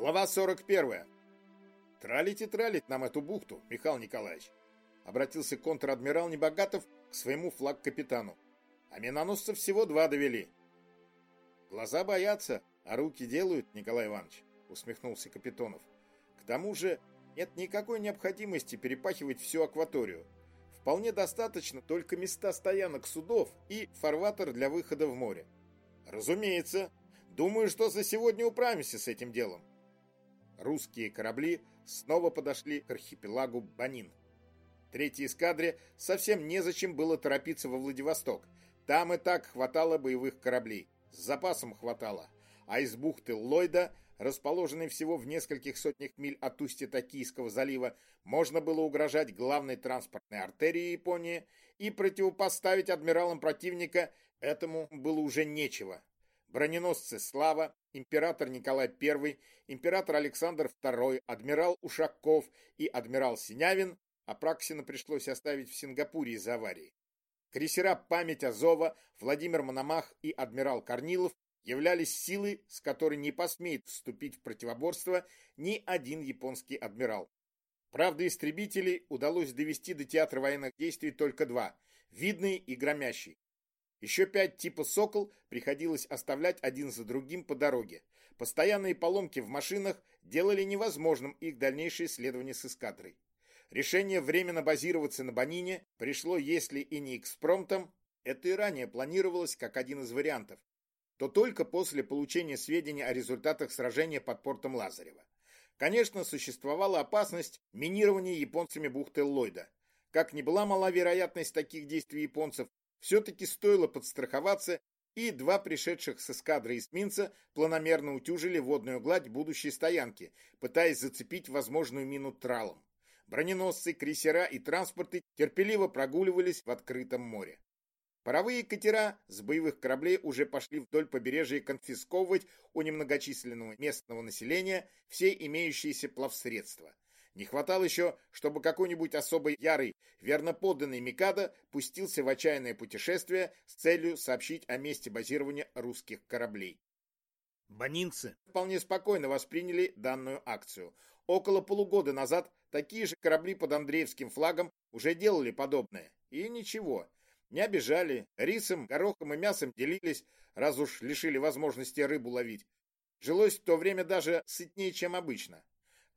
Глава 41. Тралить и тралить нам эту бухту, Михаил Николаевич. Обратился контр-адмирал Небогатов к своему флаг-капитану. А миноносцев всего два довели. Глаза боятся, а руки делают, Николай Иванович, усмехнулся Капитонов. К тому же нет никакой необходимости перепахивать всю акваторию. Вполне достаточно только места стоянок судов и фарватер для выхода в море. Разумеется. Думаю, что за сегодня управимся с этим делом. Русские корабли снова подошли к архипелагу Банин. Третьей эскадре совсем незачем было торопиться во Владивосток. Там и так хватало боевых кораблей. С запасом хватало. А из бухты Ллойда расположенной всего в нескольких сотнях миль от устья Токийского залива, можно было угрожать главной транспортной артерии Японии и противопоставить адмиралам противника этому было уже нечего. Броненосцы «Слава», император Николай I, император Александр II, адмирал Ушаков и адмирал Синявин Апраксина пришлось оставить в Сингапуре из-за аварии. Крейсера «Память Азова», Владимир Мономах и адмирал Корнилов являлись силой, с которой не посмеет вступить в противоборство ни один японский адмирал. Правда, истребителей удалось довести до театра военных действий только два – видный и громящий. Еще пять типа «Сокол» приходилось оставлять один за другим по дороге. Постоянные поломки в машинах делали невозможным их дальнейшее исследование с эскадрой. Решение временно базироваться на Банине пришло, если и не экспромтом, это и ранее планировалось как один из вариантов, то только после получения сведений о результатах сражения под портом Лазарева. Конечно, существовала опасность минирования японцами бухты Ллойда. Как ни была мала вероятность таких действий японцев, все-таки стоило подстраховаться, и два пришедших с эскадры эсминца планомерно утюжили водную гладь будущей стоянки, пытаясь зацепить возможную мину тралом. Броненосцы, крейсера и транспорты терпеливо прогуливались в открытом море. Паровые катера с боевых кораблей уже пошли вдоль побережья конфисковывать у немногочисленного местного населения все имеющиеся плавсредства. Не хватало еще, чтобы какой-нибудь особо ярый, верно подданный Микадо пустился в отчаянное путешествие с целью сообщить о месте базирования русских кораблей. Банинцы вполне спокойно восприняли данную акцию. Около полугода назад такие же корабли под Андреевским флагом уже делали подобное. И ничего, не обижали, рисом, горохом и мясом делились, раз уж лишили возможности рыбу ловить. Жилось в то время даже сытнее, чем обычно.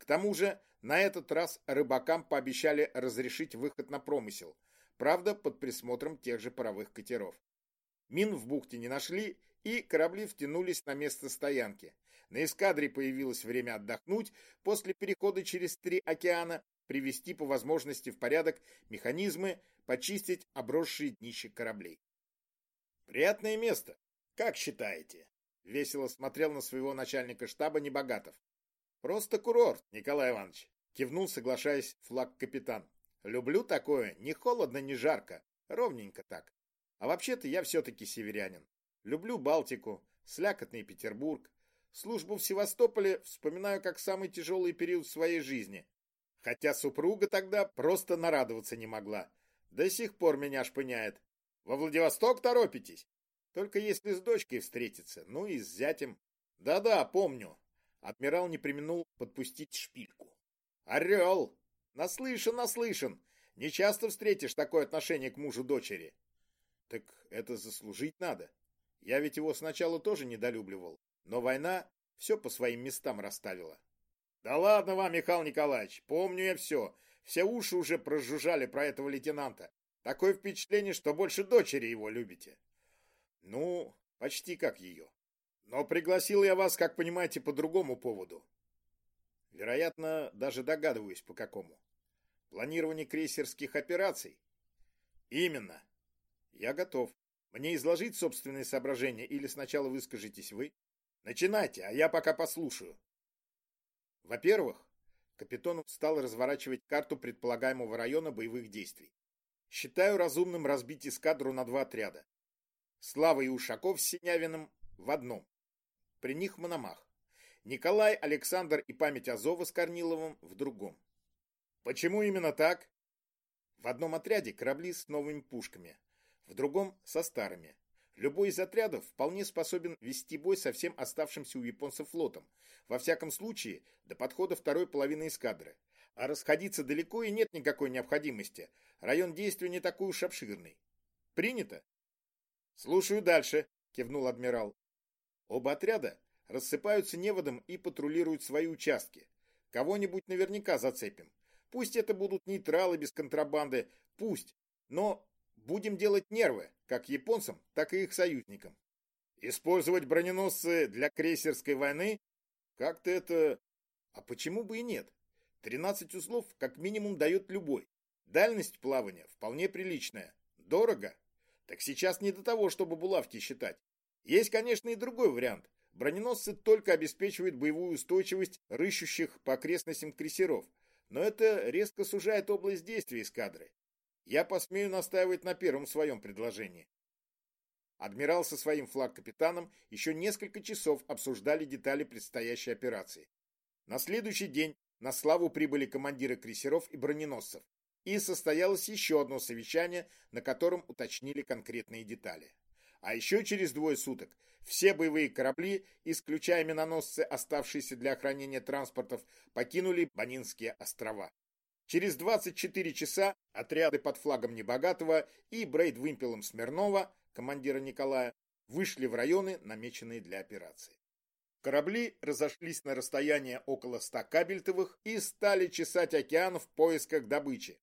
К тому же на этот раз рыбакам пообещали разрешить выход на промысел, правда под присмотром тех же паровых катеров. Мин в бухте не нашли, и корабли втянулись на место стоянки. На эскадре появилось время отдохнуть после перехода через три океана, привести по возможности в порядок механизмы, почистить обросшие днища кораблей. «Приятное место, как считаете?» — весело смотрел на своего начальника штаба Небогатов. «Просто курорт, Николай Иванович», — кивнул, соглашаясь флаг-капитан. «Люблю такое, ни холодно, ни жарко, ровненько так. А вообще-то я все-таки северянин. Люблю Балтику, слякотный Петербург. Службу в Севастополе вспоминаю как самый тяжелый период своей жизни. Хотя супруга тогда просто нарадоваться не могла. До сих пор меня шпыняет. Во Владивосток торопитесь? Только если с дочкой встретиться, ну и с зятем. Да-да, помню. Адмирал не применул подпустить шпильку. Орел! Наслышан, наслышан. Не часто встретишь такое отношение к мужу дочери. Так это заслужить надо. Я ведь его сначала тоже недолюбливал. Но война все по своим местам расставила. Да ладно вам, Михаил Николаевич, помню я все. Все уши уже прожужжали про этого лейтенанта. Такое впечатление, что больше дочери его любите. Ну, почти как ее. Но пригласил я вас, как понимаете, по другому поводу. Вероятно, даже догадываюсь, по какому. Планирование крейсерских операций? Именно. Я готов. Мне изложить собственные соображения или сначала выскажитесь вы? Начинайте, а я пока послушаю. Во-первых, Капитон стал разворачивать карту предполагаемого района боевых действий. Считаю разумным разбить эскадру на два отряда. Слава и Ушаков с Синявиным в одном. При них Мономах. Николай, Александр и память Азова с Корниловым в другом. Почему именно так? В одном отряде корабли с новыми пушками, в другом со старыми. Любой из отрядов вполне способен вести бой со всем оставшимся у японцев флотом, во всяком случае до подхода второй половины эскадры. А расходиться далеко и нет никакой необходимости. Район действия не такой уж обширный. Принято? Слушаю дальше, кивнул адмирал. Оба отряда рассыпаются неводом и патрулируют свои участки. Кого-нибудь наверняка зацепим. Пусть это будут нейтралы без контрабанды, пусть. Но будем делать нервы, как японцам, так и их союзникам. Использовать броненосцы для крейсерской войны? Как-то это... А почему бы и нет? 13 узлов как минимум дает любой. Дальность плавания вполне приличная. Дорого? Так сейчас не до того, чтобы булавки считать. Есть, конечно, и другой вариант. Броненосцы только обеспечивают боевую устойчивость рыщущих по окрестностям крейсеров, но это резко сужает область действия эскадры. Я посмею настаивать на первом своем предложении. Адмирал со своим флаг-капитаном еще несколько часов обсуждали детали предстоящей операции. На следующий день на славу прибыли командиры крейсеров и броненосцев, и состоялось еще одно совещание, на котором уточнили конкретные детали. А еще через двое суток все боевые корабли, исключая миноносцы, оставшиеся для охранения транспортов, покинули Банинские острова. Через 24 часа отряды под флагом Небогатого и брейд-вымпелом Смирнова, командира Николая, вышли в районы, намеченные для операции. Корабли разошлись на расстояние около 100 кабельтовых и стали чесать океан в поисках добычи.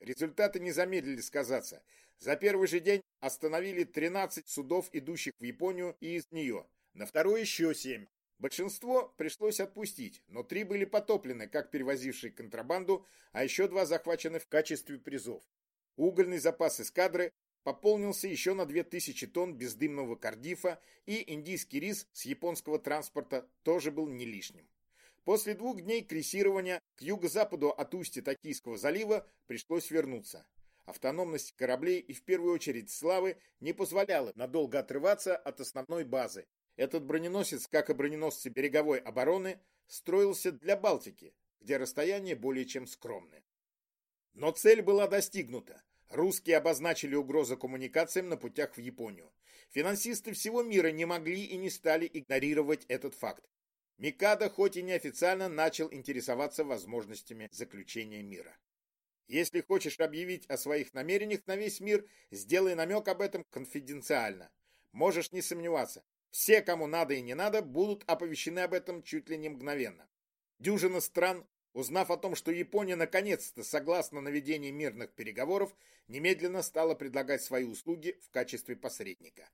Результаты не замедлили сказаться. За первый же день остановили 13 судов, идущих в Японию и из нее. На второй еще 7. Большинство пришлось отпустить, но три были потоплены, как перевозившие контрабанду, а еще два захвачены в качестве призов. Угольный запас эскадры пополнился еще на 2000 тонн бездымного кардифа, и индийский рис с японского транспорта тоже был не лишним. После двух дней крейсирования к юго-западу от устья Токийского залива пришлось вернуться. Автономность кораблей и в первую очередь славы не позволяла надолго отрываться от основной базы. Этот броненосец, как и броненосцы береговой обороны, строился для Балтики, где расстояние более чем скромное. Но цель была достигнута. Русские обозначили угрозу коммуникациям на путях в Японию. Финансисты всего мира не могли и не стали игнорировать этот факт. Микадо, хоть и неофициально, начал интересоваться возможностями заключения мира. Если хочешь объявить о своих намерениях на весь мир, сделай намек об этом конфиденциально. Можешь не сомневаться, все, кому надо и не надо, будут оповещены об этом чуть ли не мгновенно. Дюжина стран Узнав о том, что Япония наконец-то согласна на ведение мирных переговоров, немедленно стала предлагать свои услуги в качестве посредника.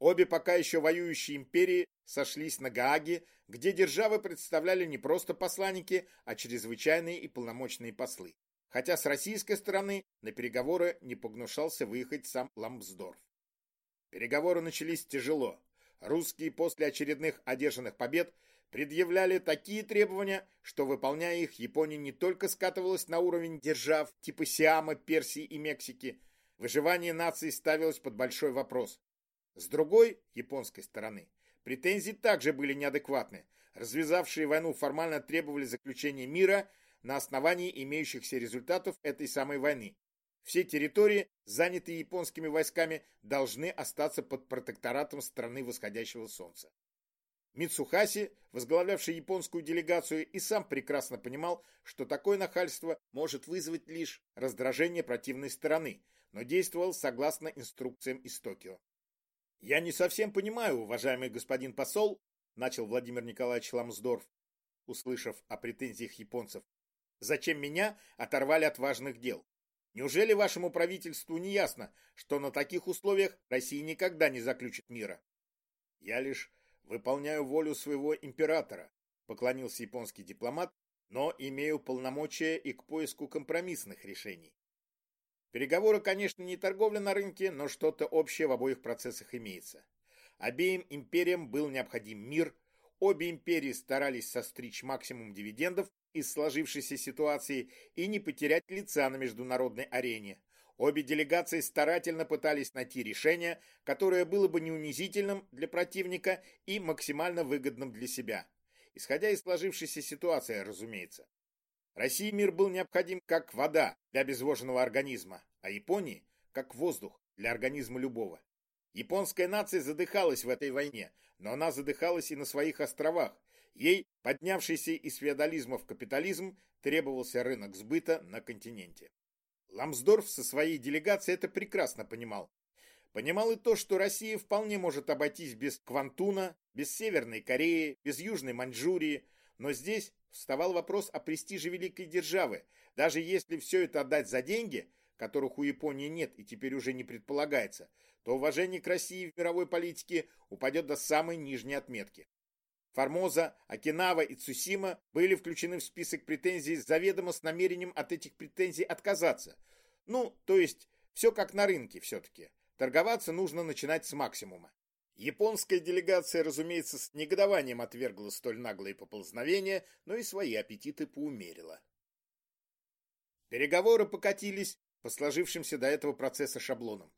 Обе пока еще воюющие империи сошлись на Гааге, где державы представляли не просто посланники, а чрезвычайные и полномочные послы. Хотя с российской стороны на переговоры не погнушался выехать сам Ламсдорф. Переговоры начались тяжело. Русские после очередных одержанных побед предъявляли такие требования, что, выполняя их, Япония не только скатывалась на уровень держав типа Сиама, Персии и Мексики, выживание нации ставилось под большой вопрос. С другой, японской стороны, претензии также были неадекватны. Развязавшие войну формально требовали заключения мира на основании имеющихся результатов этой самой войны. Все территории, занятые японскими войсками, должны остаться под протекторатом страны восходящего солнца. Мицухаси, возглавлявший японскую делегацию, и сам прекрасно понимал, что такое нахальство может вызвать лишь раздражение противной стороны, но действовал согласно инструкциям из Токио. «Я не совсем понимаю, уважаемый господин посол», начал Владимир Николаевич Ламсдорф, услышав о претензиях японцев, «зачем меня оторвали от важных дел? Неужели вашему правительству не ясно, что на таких условиях Россия никогда не заключит мира? Я лишь Выполняю волю своего императора, поклонился японский дипломат, но имею полномочия и к поиску компромиссных решений. Переговоры, конечно, не торговля на рынке, но что-то общее в обоих процессах имеется. Обеим империям был необходим мир, обе империи старались состричь максимум дивидендов из сложившейся ситуации и не потерять лица на международной арене, Обе делегации старательно пытались найти решение, которое было бы не унизительным для противника и максимально выгодным для себя. Исходя из сложившейся ситуации, разумеется. России мир был необходим как вода для обезвоженного организма, а Японии как воздух для организма любого. Японская нация задыхалась в этой войне, но она задыхалась и на своих островах. Ей, поднявшийся из феодализма в капитализм, требовался рынок сбыта на континенте. Ламсдорф со своей делегацией это прекрасно понимал. Понимал и то, что Россия вполне может обойтись без Квантуна, без Северной Кореи, без Южной Маньчжурии, но здесь вставал вопрос о престиже великой державы. Даже если все это отдать за деньги, которых у Японии нет и теперь уже не предполагается, то уважение к России в мировой политике упадет до самой нижней отметки. Формоза, Окинава и Цусима были включены в список претензий заведомо с намерением от этих претензий отказаться. Ну, то есть, все как на рынке все-таки. Торговаться нужно начинать с максимума. Японская делегация, разумеется, с негодованием отвергла столь наглые поползновения, но и свои аппетиты поумерила. Переговоры покатились по сложившимся до этого процесса шаблонам.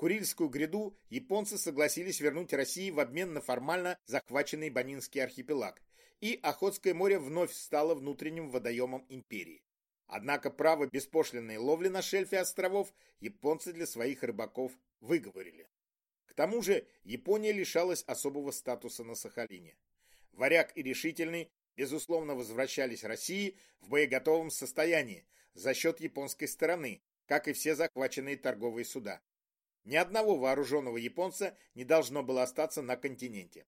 Курильскую гряду японцы согласились вернуть России в обмен на формально захваченный Банинский архипелаг, и Охотское море вновь стало внутренним водоемом империи. Однако право беспошлинной ловли на шельфе островов японцы для своих рыбаков выговорили. К тому же Япония лишалась особого статуса на Сахалине. Варяг и Решительный, безусловно, возвращались России в боеготовом состоянии за счет японской стороны, как и все захваченные торговые суда. Ни одного вооруженного японца не должно было остаться на континенте.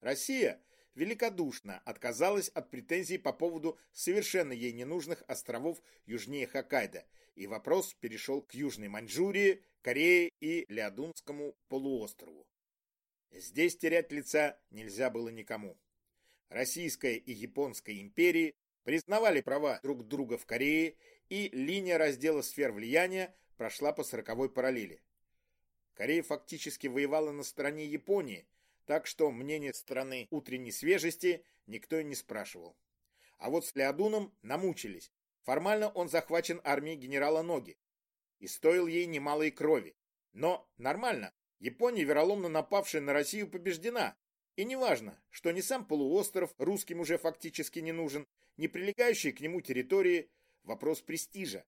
Россия великодушно отказалась от претензий по поводу совершенно ей ненужных островов южнее Хоккайдо, и вопрос перешел к Южной Маньчжурии, Корее и Леодунскому полуострову. Здесь терять лица нельзя было никому. Российская и Японская империи признавали права друг друга в Корее, и линия раздела сфер влияния прошла по сороковой параллели. Корея фактически воевала на стороне Японии, так что мнение страны утренней свежести никто и не спрашивал. А вот с Леодуном намучились. Формально он захвачен армией генерала Ноги и стоил ей немалой крови. Но нормально, Япония, вероломно напавшая на Россию, побеждена. И неважно, что ни сам полуостров русским уже фактически не нужен, ни прилегающие к нему территории, вопрос престижа.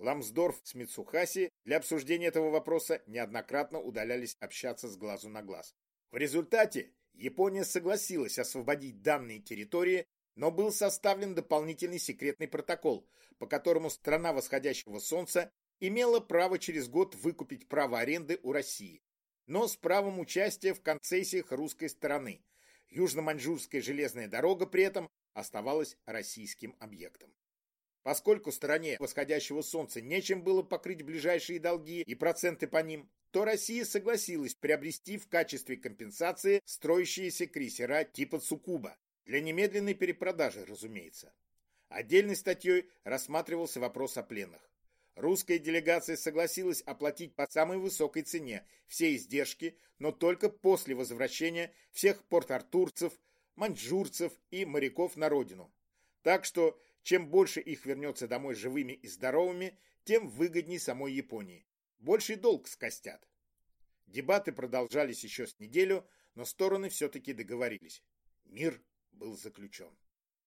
Ламсдорф с Мицухаси для обсуждения этого вопроса неоднократно удалялись общаться с глазу на глаз. В результате Япония согласилась освободить данные территории, но был составлен дополнительный секретный протокол, по которому страна восходящего солнца имела право через год выкупить право аренды у России, но с правом участия в концессиях русской стороны. Южно-Маньчжурская железная дорога при этом оставалась российским объектом. Поскольку стороне восходящего солнца нечем было покрыть ближайшие долги и проценты по ним, то Россия согласилась приобрести в качестве компенсации строящиеся крейсера типа Цукуба, для немедленной перепродажи, разумеется. Отдельной статьей рассматривался вопрос о пленных. Русская делегация согласилась оплатить по самой высокой цене все издержки, но только после возвращения всех порт-артурцев, маньчжурцев и моряков на родину. Так что чем больше их вернется домой живыми и здоровыми, тем выгодней самой Японии. Больший долг скостят. Дебаты продолжались еще с неделю, но стороны все-таки договорились. Мир был заключен.